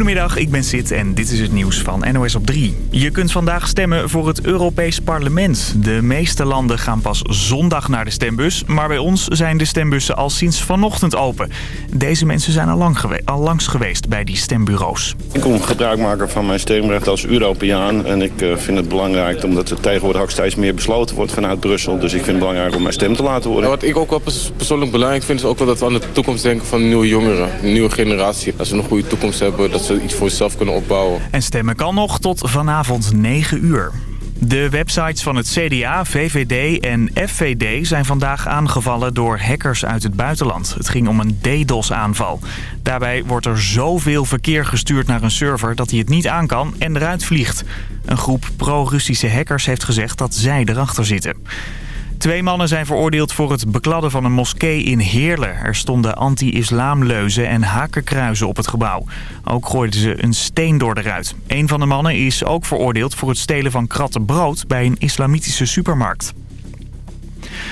Goedemiddag, ik ben Sid en dit is het nieuws van NOS op 3. Je kunt vandaag stemmen voor het Europees Parlement. De meeste landen gaan pas zondag naar de stembus, maar bij ons zijn de stembussen al sinds vanochtend open. Deze mensen zijn al, lang gewe al langs geweest bij die stembureaus. Ik kom gebruik maken van mijn stemrecht als Europeaan en ik eh, vind het belangrijk omdat er tegenwoordig ook steeds meer besloten wordt vanuit Brussel. Dus ik vind het belangrijk om mijn stem te laten horen. wat ik ook wel persoonlijk belangrijk vind is ook wel dat we aan de toekomst denken van nieuwe jongeren, een nieuwe generatie. Dat ze een goede toekomst hebben, dat ze iets voor zichzelf kunnen opbouwen. En stemmen kan nog tot vanavond 9 uur. De websites van het CDA, VVD en FVD zijn vandaag aangevallen door hackers uit het buitenland. Het ging om een DDoS-aanval. Daarbij wordt er zoveel verkeer gestuurd naar een server dat hij het niet aan kan en eruit vliegt. Een groep pro-Russische hackers heeft gezegd dat zij erachter zitten. Twee mannen zijn veroordeeld voor het bekladden van een moskee in Heerlen. Er stonden anti-islamleuzen en hakenkruizen op het gebouw. Ook gooiden ze een steen door de ruit. Een van de mannen is ook veroordeeld voor het stelen van kratten brood bij een islamitische supermarkt.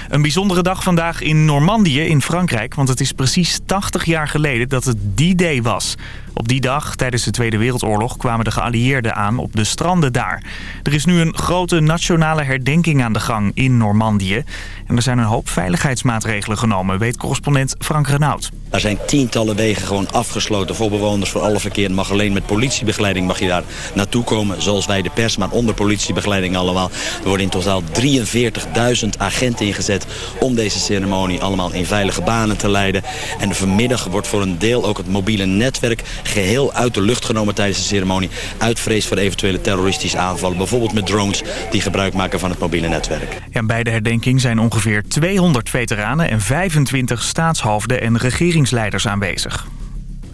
Een bijzondere dag vandaag in Normandië in Frankrijk, want het is precies 80 jaar geleden dat het D-Day was. Op die dag, tijdens de Tweede Wereldoorlog, kwamen de geallieerden aan op de stranden daar. Er is nu een grote nationale herdenking aan de gang in Normandië. En er zijn een hoop veiligheidsmaatregelen genomen, weet correspondent Frank Renaud. Er zijn tientallen wegen gewoon afgesloten voor bewoners, voor alle verkeer. Mag alleen met politiebegeleiding mag je daar naartoe komen, zoals wij de pers, maar onder politiebegeleiding allemaal. Er worden in totaal 43.000 agenten ingezet om deze ceremonie allemaal in veilige banen te leiden. En vanmiddag wordt voor een deel ook het mobiele netwerk geheel uit de lucht genomen tijdens de ceremonie. Uit vrees voor eventuele terroristische aanvallen. Bijvoorbeeld met drones die gebruik maken van het mobiele netwerk. Ja, bij de herdenking zijn ongeveer 200 veteranen en 25 staatshoofden en regeringsleiders aanwezig.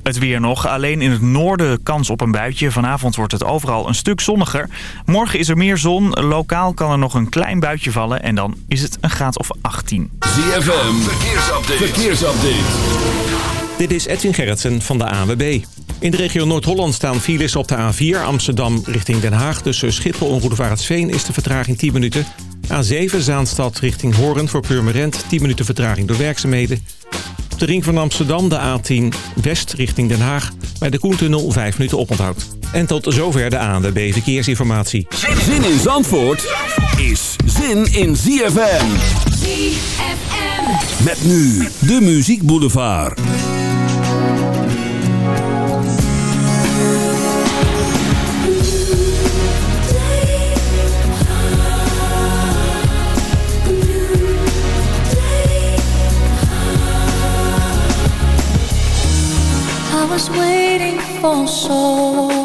Het weer nog. Alleen in het noorden kans op een buitje. Vanavond wordt het overal een stuk zonniger. Morgen is er meer zon. Lokaal kan er nog een klein buitje vallen. En dan is het een graad of 18. ZFM. Verkeersupdate. Verkeersupdate. Dit is Edwin Gerritsen van de AWB. In de regio Noord-Holland staan files op de A4 Amsterdam richting Den Haag. Tussen Schiphol en Roedevaartsveen is de vertraging 10 minuten. A7 Zaanstad richting Hoorn voor Purmerend. 10 minuten vertraging door werkzaamheden. Op de ring van Amsterdam de A10 West richting Den Haag. Bij de Koentunnel 5 minuten oponthoud. En tot zover de ANWB Verkeersinformatie. Zin in Zandvoort is zin in ZFM. ZFM. Met nu de Muziek Boulevard. I was waiting for so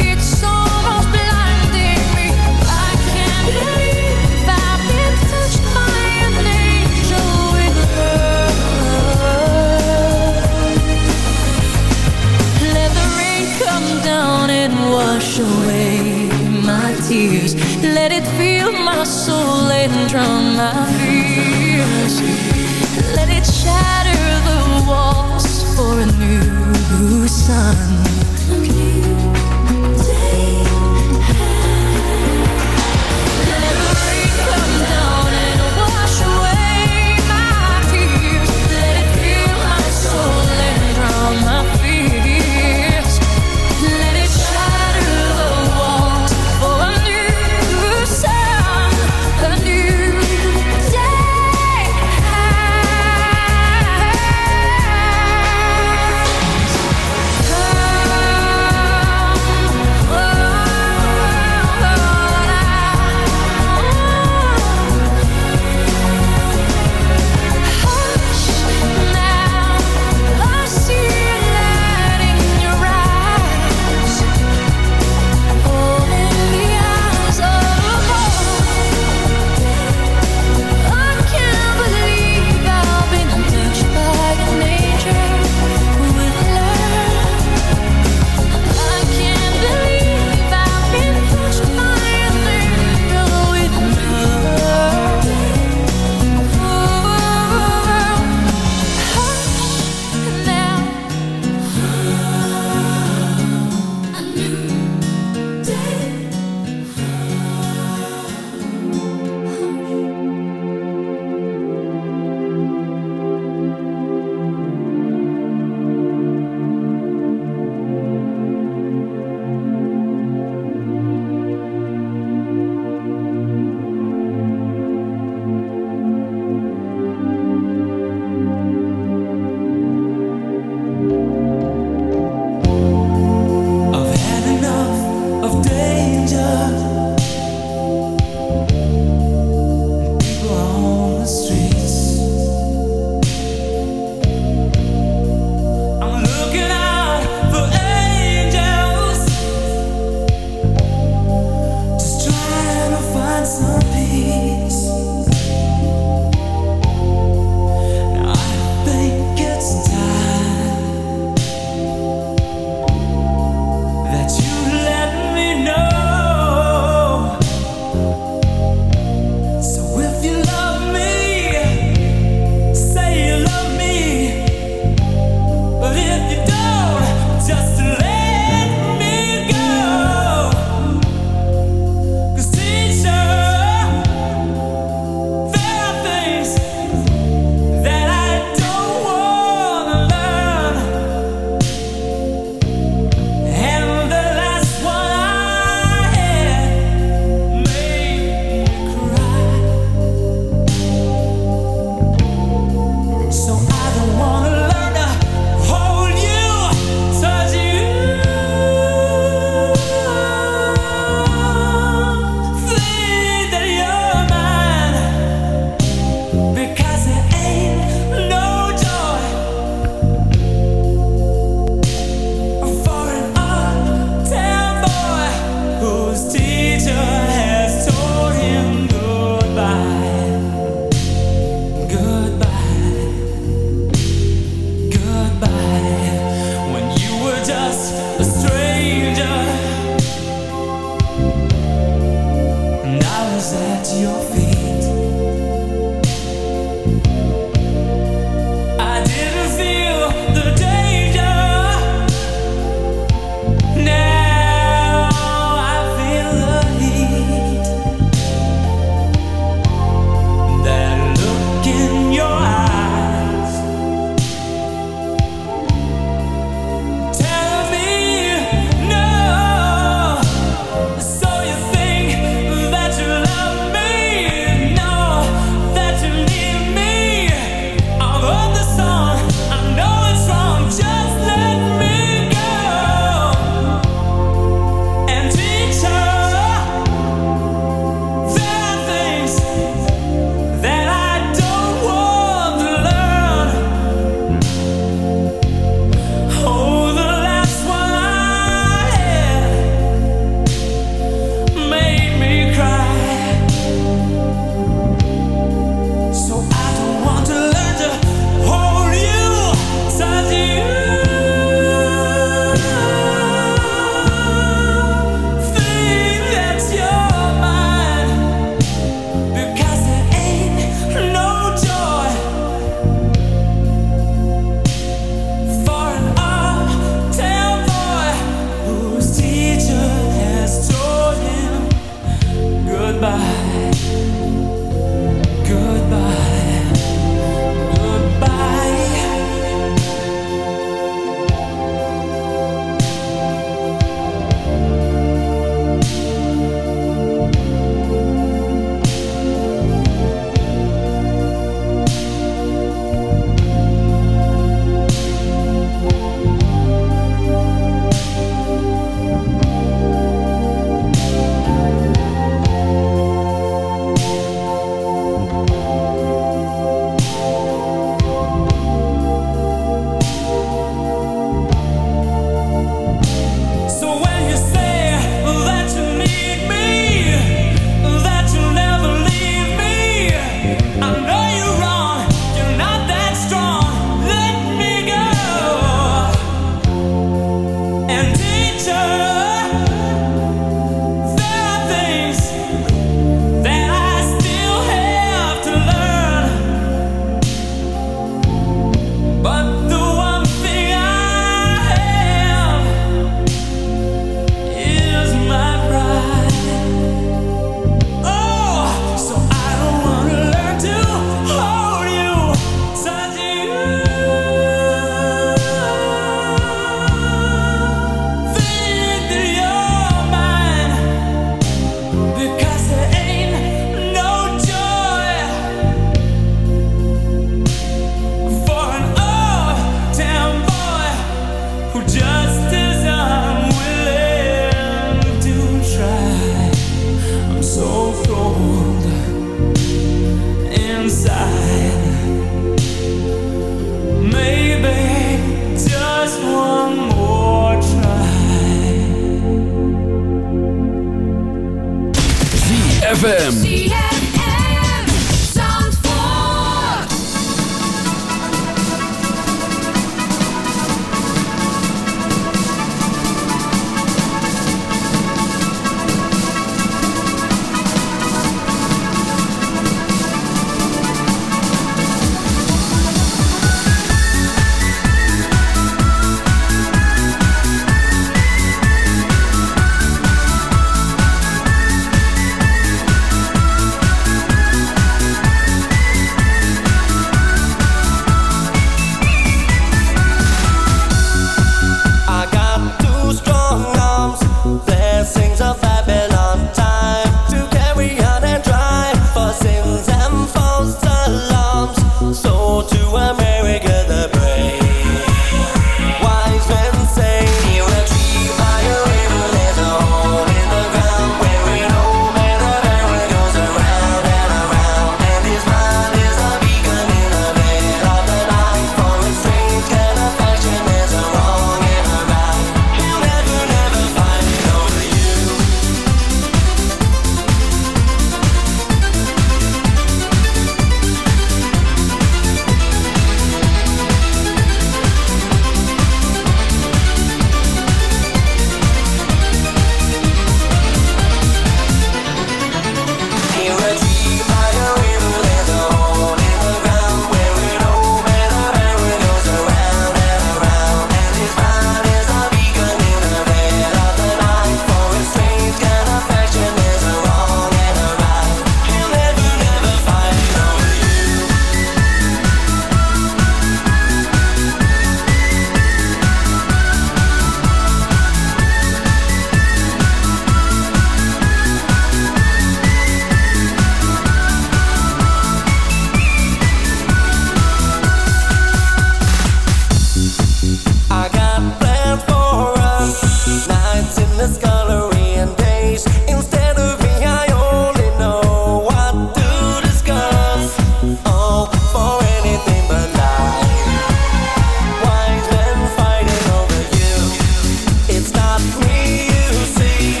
you see.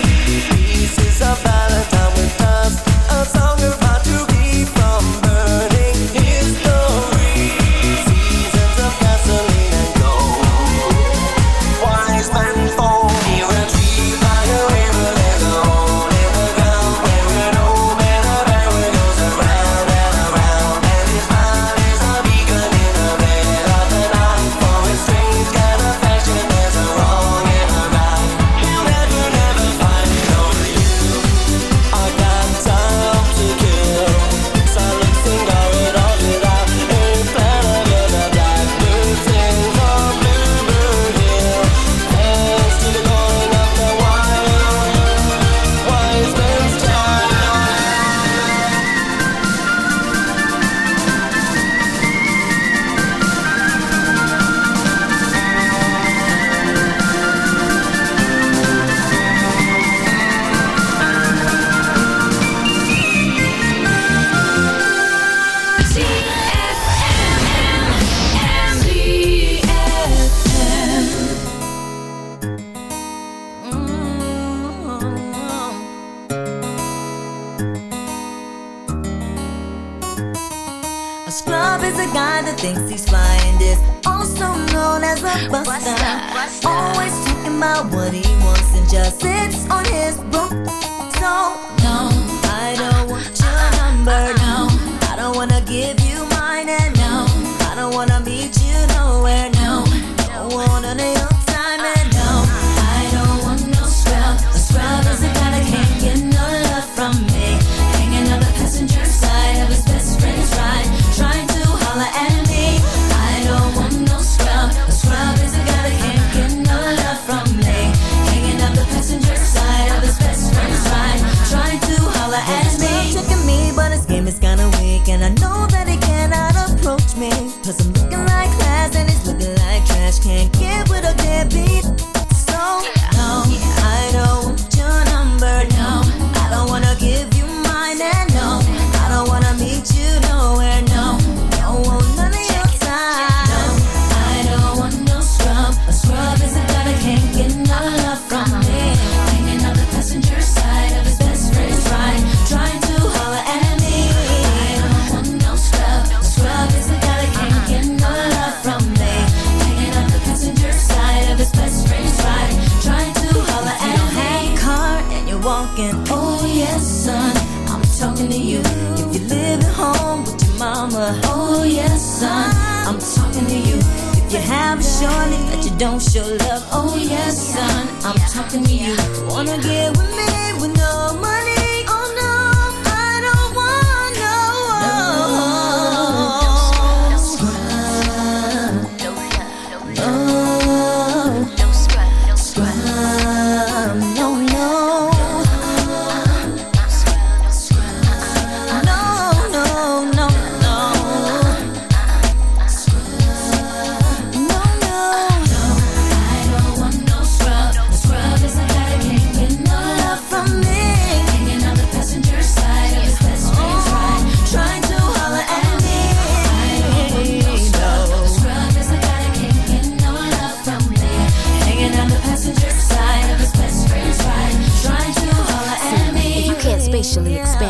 Pieces of yeah. expand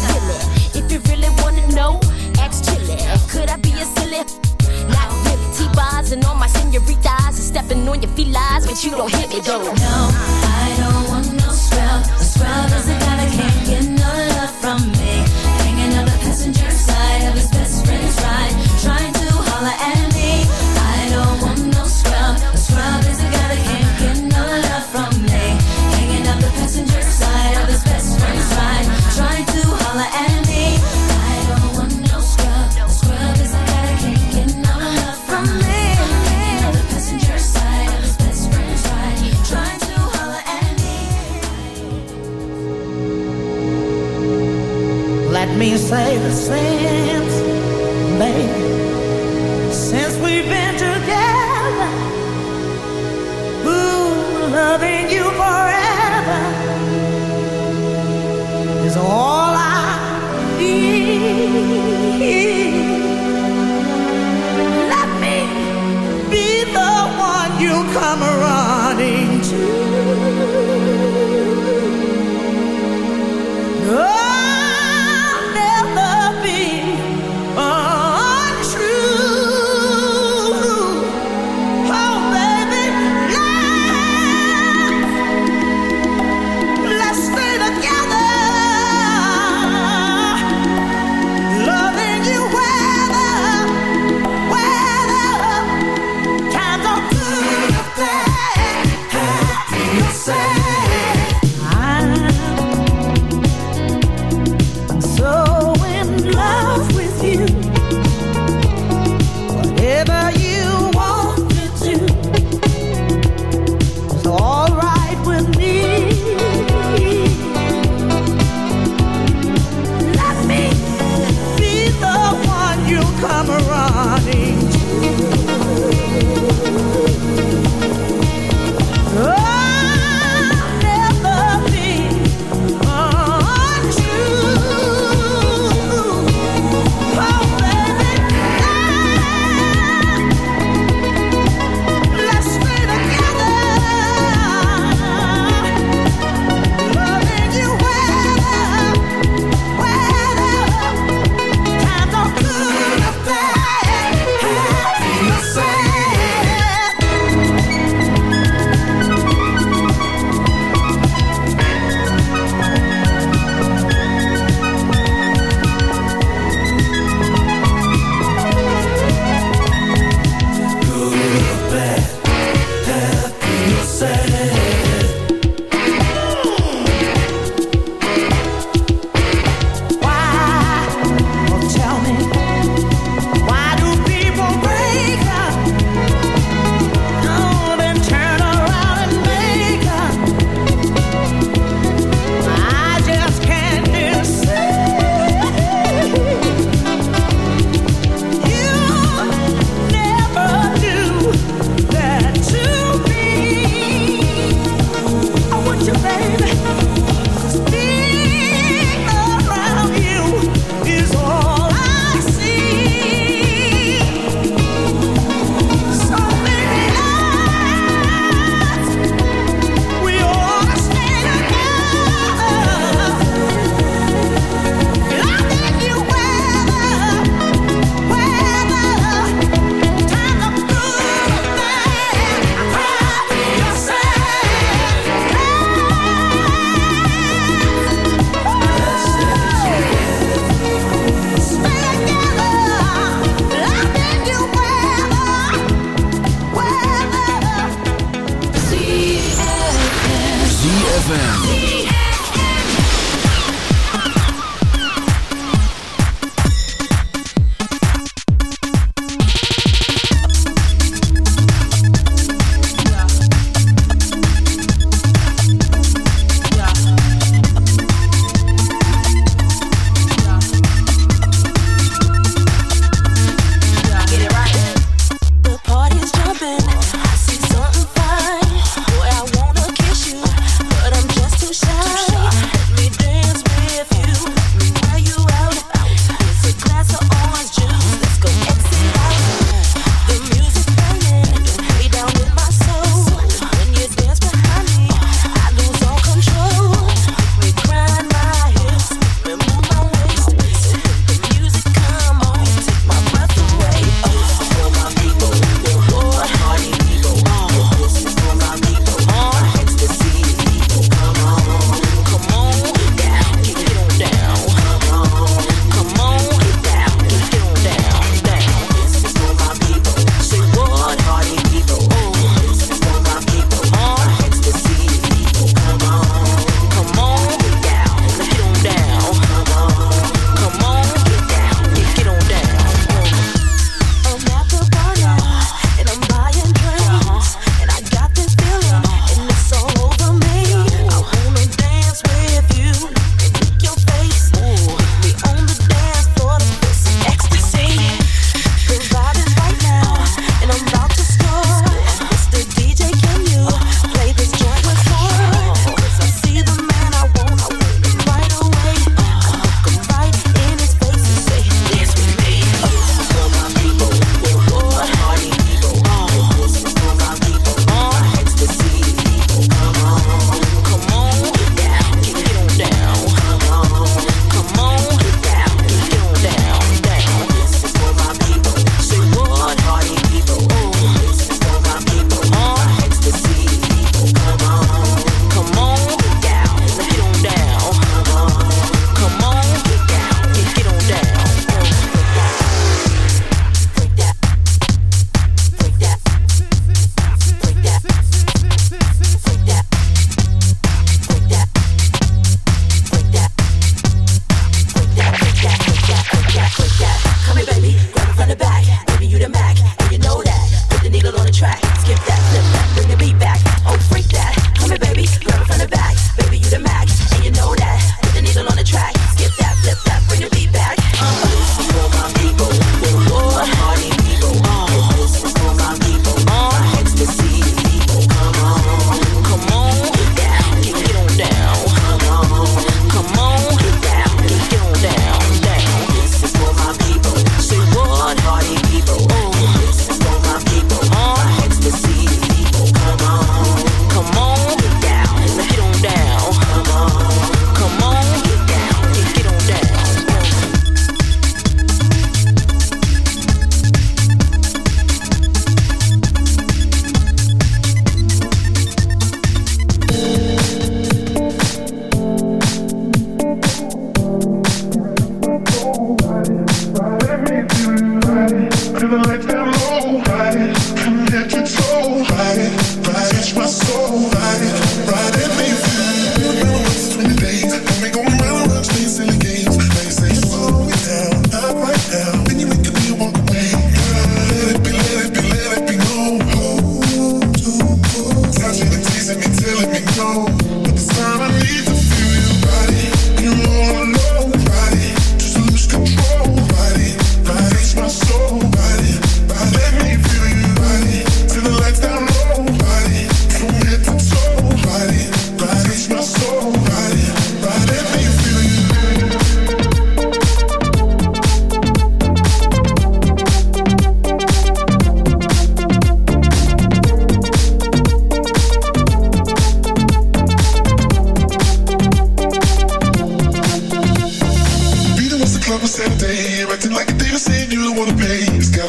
know, ask Chili. Could I be a silly? Not really. T-bars and all my senoritas are stepping on your felines, but you don't hit me though. No, I don't want no scrub. A scrub is a guy say the since, baby, since we've been together. Ooh, loving you forever is all I need. Let me be the one you come running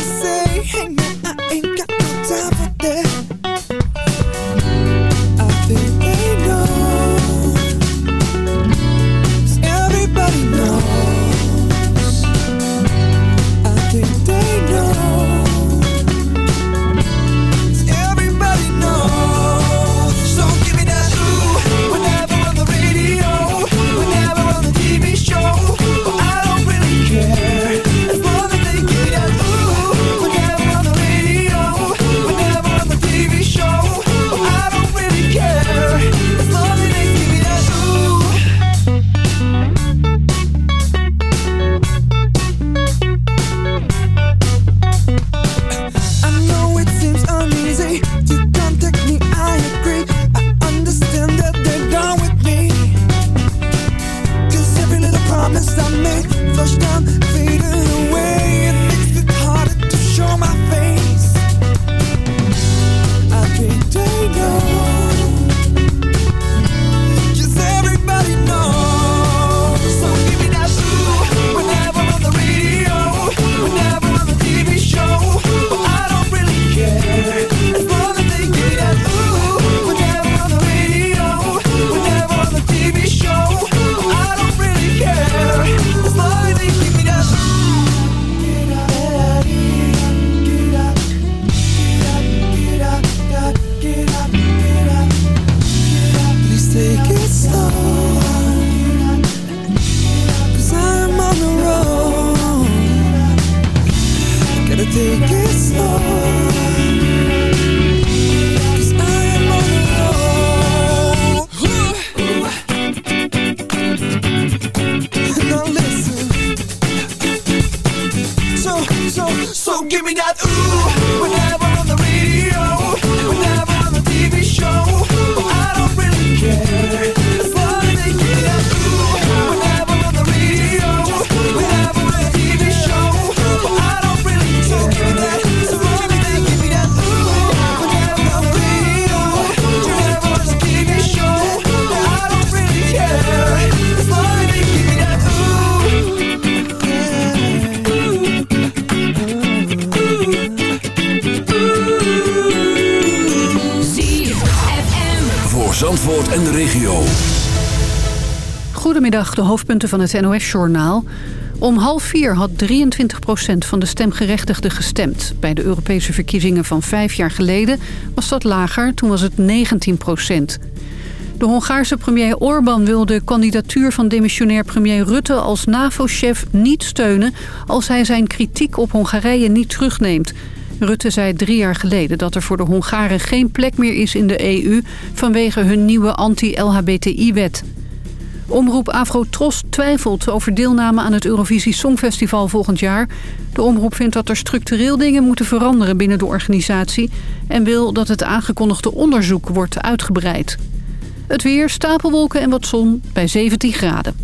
say, hey man, I ain't got no time for that. De hoofdpunten van het NOS-journaal. Om half vier had 23 van de stemgerechtigden gestemd. Bij de Europese verkiezingen van vijf jaar geleden was dat lager, toen was het 19 De Hongaarse premier Orbán wil de kandidatuur van demissionair premier Rutte als NAVO-chef niet steunen... als hij zijn kritiek op Hongarije niet terugneemt. Rutte zei drie jaar geleden dat er voor de Hongaren geen plek meer is in de EU... vanwege hun nieuwe anti-LHBTI-wet. Omroep Afrotros twijfelt over deelname aan het Eurovisie Songfestival volgend jaar. De omroep vindt dat er structureel dingen moeten veranderen binnen de organisatie... en wil dat het aangekondigde onderzoek wordt uitgebreid. Het weer, stapelwolken en wat zon bij 17 graden.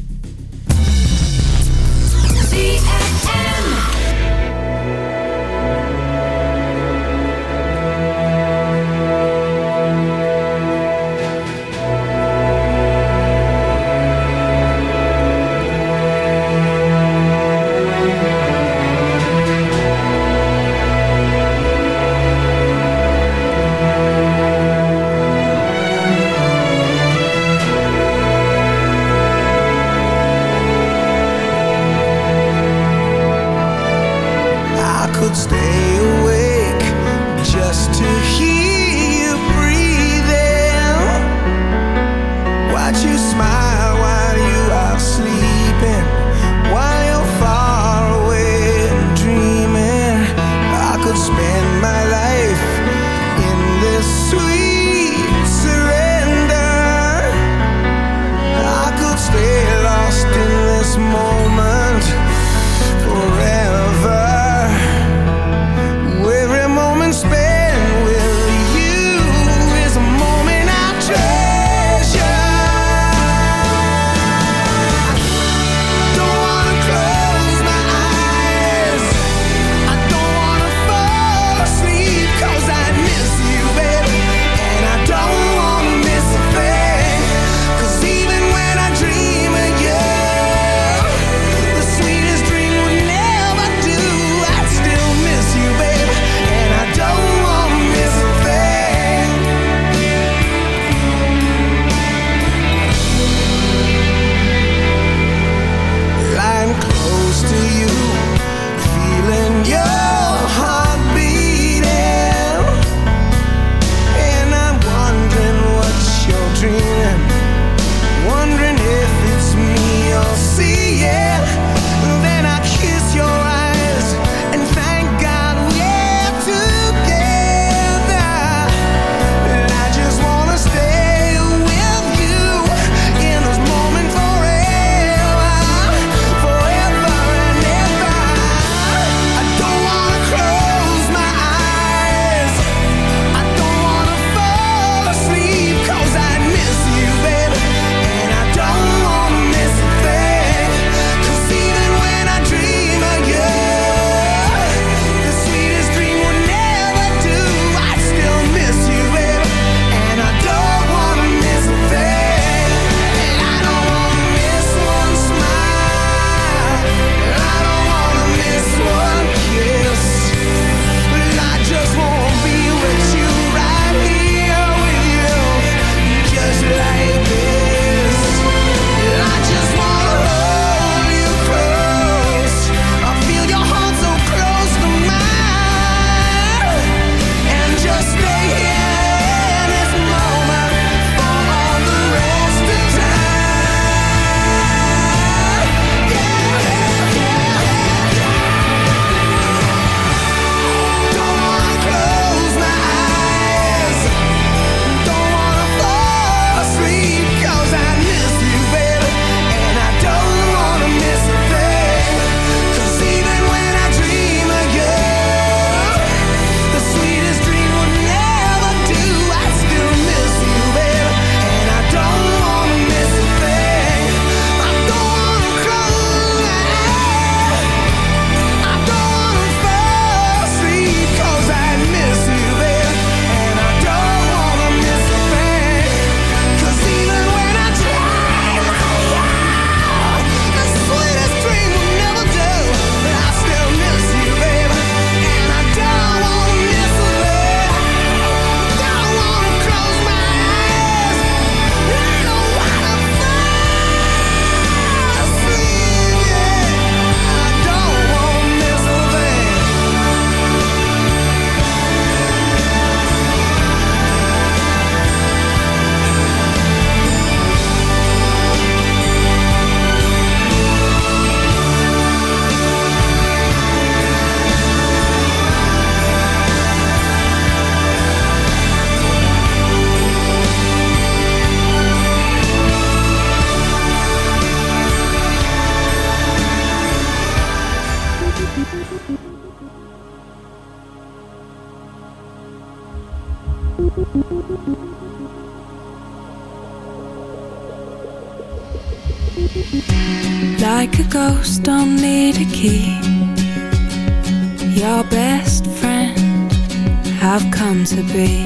Be.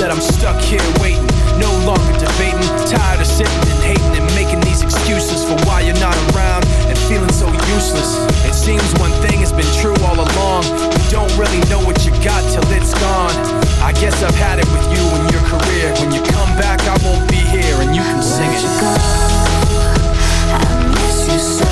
That I'm stuck here waiting. No longer debating, tired of sitting and hating and making these excuses for why you're not around and feeling so useless. It seems one thing has been true all along. You don't really know what you got till it's gone. I guess I've had it with you and your career. When you come back, I won't be here and you can sing it. You go? I miss you so.